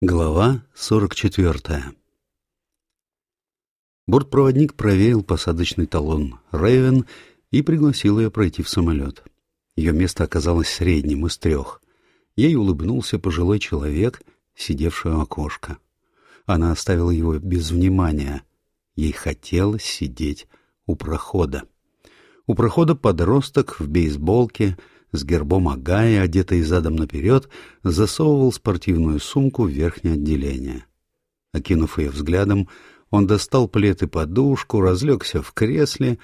Глава 44 Бортпроводник проверил посадочный талон «Рэйвен» и пригласил ее пройти в самолет. Ее место оказалось средним из трех. Ей улыбнулся пожилой человек, сидевший у окошка. Она оставила его без внимания. Ей хотелось сидеть у прохода. У прохода подросток в бейсболке — с гербом Агая, одетый задом наперед, засовывал спортивную сумку в верхнее отделение. Окинув ее взглядом, он достал плед и подушку, разлегся в кресле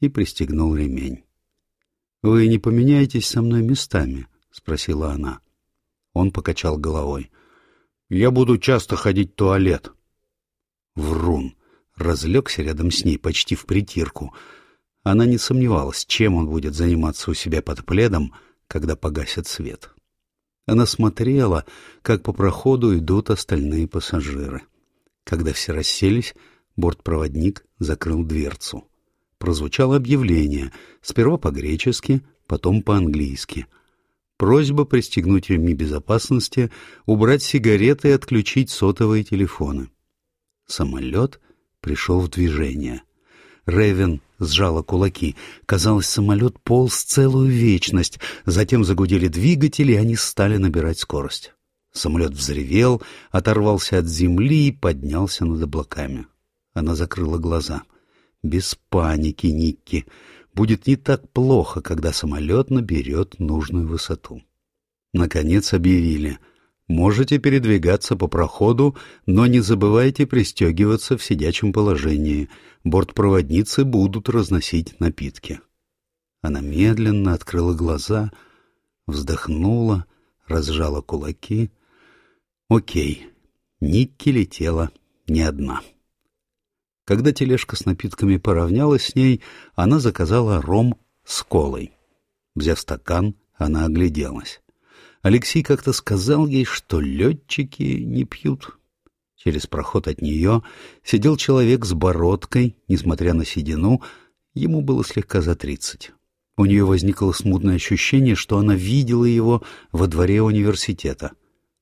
и пристегнул ремень. — Вы не поменяетесь со мной местами? — спросила она. Он покачал головой. — Я буду часто ходить в туалет. Врун разлегся рядом с ней почти в притирку — она не сомневалась, чем он будет заниматься у себя под пледом, когда погасит свет. Она смотрела, как по проходу идут остальные пассажиры. Когда все расселись, бортпроводник закрыл дверцу. Прозвучало объявление, сперва по-гречески, потом по-английски. Просьба пристегнуть ремни безопасности, убрать сигареты и отключить сотовые телефоны. Самолет пришел в движение. Ревен сжала кулаки. Казалось, самолет полз целую вечность. Затем загудели двигатели, и они стали набирать скорость. Самолет взревел, оторвался от земли и поднялся над облаками. Она закрыла глаза. «Без паники, Никки. Будет не так плохо, когда самолет наберет нужную высоту». Наконец объявили — Можете передвигаться по проходу, но не забывайте пристегиваться в сидячем положении. Бортпроводницы будут разносить напитки. Она медленно открыла глаза, вздохнула, разжала кулаки. Окей, Никки летела не одна. Когда тележка с напитками поравнялась с ней, она заказала ром с колой. Взяв стакан, она огляделась. Алексей как-то сказал ей, что летчики не пьют. Через проход от нее сидел человек с бородкой, несмотря на седину, ему было слегка за тридцать. У нее возникло смутное ощущение, что она видела его во дворе университета.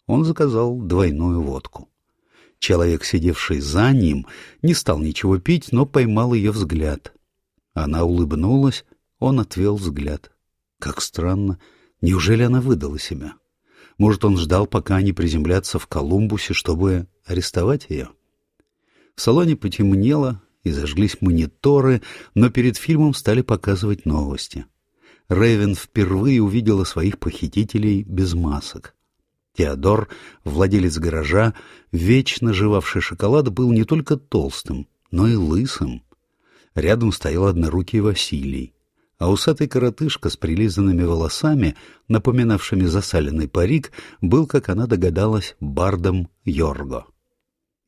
Он заказал двойную водку. Человек, сидевший за ним, не стал ничего пить, но поймал ее взгляд. Она улыбнулась, он отвел взгляд. Как странно, Неужели она выдала себя? Может, он ждал, пока они приземлятся в Колумбусе, чтобы арестовать ее? В салоне потемнело и зажглись мониторы, но перед фильмом стали показывать новости. Рэйвен впервые увидела своих похитителей без масок. Теодор, владелец гаража, вечно жевавший шоколад, был не только толстым, но и лысым. Рядом стоял однорукий Василий а усатый коротышка с прилизанными волосами, напоминавшими засаленный парик, был, как она догадалась, бардом Йорго.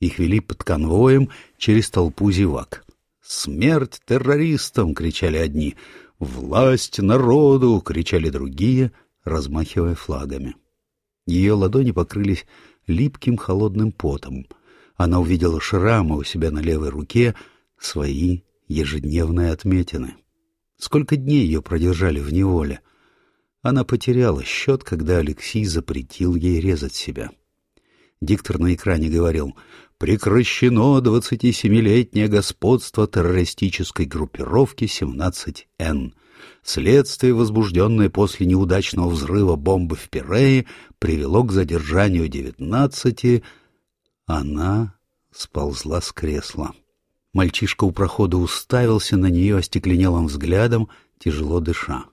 Их вели под конвоем через толпу зевак. «Смерть террористам!» — кричали одни. «Власть народу!» — кричали другие, размахивая флагами. Ее ладони покрылись липким холодным потом. Она увидела шрамы у себя на левой руке, свои ежедневные отметины. Сколько дней ее продержали в неволе? Она потеряла счет, когда Алексей запретил ей резать себя. Диктор на экране говорил «Прекращено 27-летнее господство террористической группировки 17Н. Следствие, возбужденное после неудачного взрыва бомбы в Пирее, привело к задержанию 19...» Она сползла с кресла. Мальчишка у прохода уставился на нее остекленелым взглядом, тяжело дыша.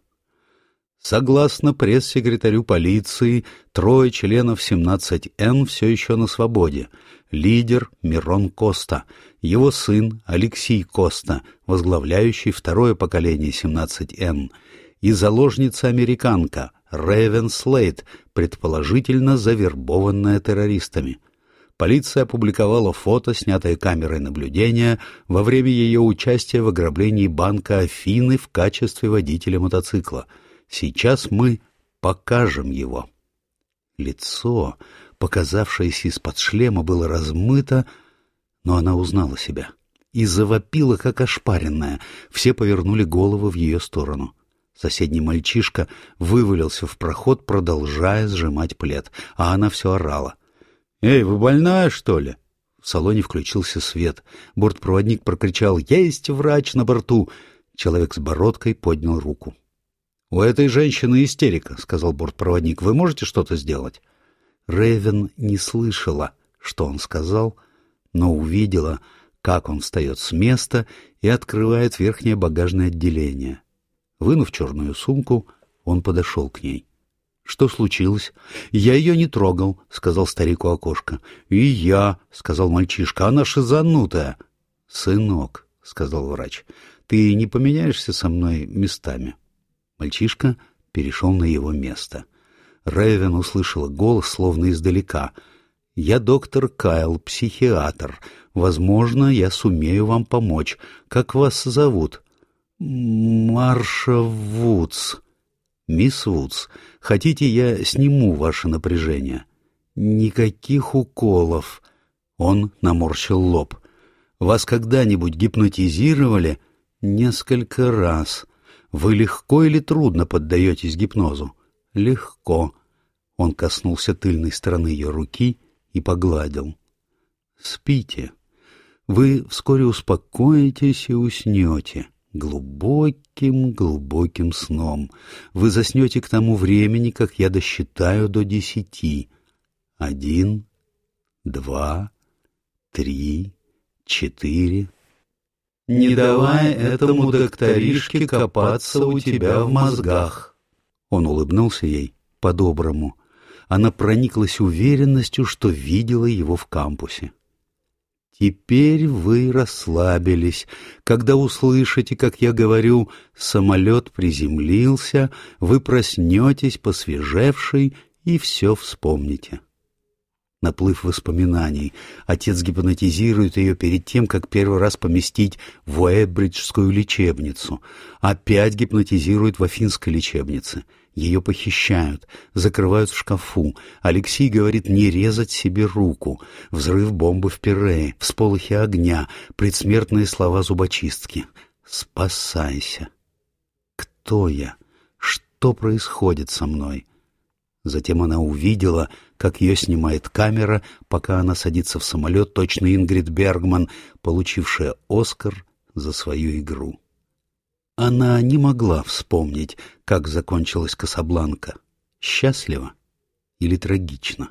Согласно пресс-секретарю полиции, трое членов 17Н все еще на свободе. Лидер Мирон Коста, его сын Алексей Коста, возглавляющий второе поколение 17Н, и заложница-американка Рэвен Слейт, предположительно завербованная террористами. Полиция опубликовала фото, снятое камерой наблюдения во время ее участия в ограблении банка Афины в качестве водителя мотоцикла. Сейчас мы покажем его. Лицо, показавшееся из-под шлема, было размыто, но она узнала себя и завопила, как ошпаренная. Все повернули головы в ее сторону. Соседний мальчишка вывалился в проход, продолжая сжимать плед, а она все орала — «Эй, вы больная, что ли?» В салоне включился свет. Бортпроводник прокричал «Есть врач на борту!» Человек с бородкой поднял руку. «У этой женщины истерика», — сказал бортпроводник. «Вы можете что-то сделать?» Ревен не слышала, что он сказал, но увидела, как он встает с места и открывает верхнее багажное отделение. Вынув черную сумку, он подошел к ней. «Что случилось?» «Я ее не трогал», — сказал старику окошко. «И я», — сказал мальчишка, — «она шизанутая». «Сынок», — сказал врач, — «ты не поменяешься со мной местами?» Мальчишка перешел на его место. Рэйвен услышала голос, словно издалека. «Я доктор Кайл, психиатр. Возможно, я сумею вам помочь. Как вас зовут?» «Марша Вудс». «Мисс Вудс, хотите, я сниму ваше напряжение?» «Никаких уколов». Он наморщил лоб. «Вас когда-нибудь гипнотизировали?» «Несколько раз». «Вы легко или трудно поддаетесь гипнозу?» «Легко». Он коснулся тыльной стороны ее руки и погладил. «Спите. Вы вскоре успокоитесь и уснете глубоким-глубоким сном. Вы заснете к тому времени, как я досчитаю до десяти. Один, два, три, четыре. Не давай этому докторишке копаться у тебя в мозгах. Он улыбнулся ей по-доброму. Она прониклась уверенностью, что видела его в кампусе. Теперь вы расслабились. Когда услышите, как я говорю, самолет приземлился, вы проснетесь посвежевший и все вспомните. Наплыв воспоминаний. Отец гипнотизирует ее перед тем, как первый раз поместить в Уэббриджскую лечебницу. Опять гипнотизирует в Афинской лечебнице. Ее похищают, закрывают в шкафу. Алексей говорит не резать себе руку. Взрыв бомбы в Пирее, всполохи огня, предсмертные слова зубочистки. «Спасайся!» Кто я? Что происходит со мной? Затем она увидела, как ее снимает камера, пока она садится в самолет, точно Ингрид Бергман, получившая «Оскар» за свою игру. Она не могла вспомнить, как закончилась Касабланка. Счастливо или трагично?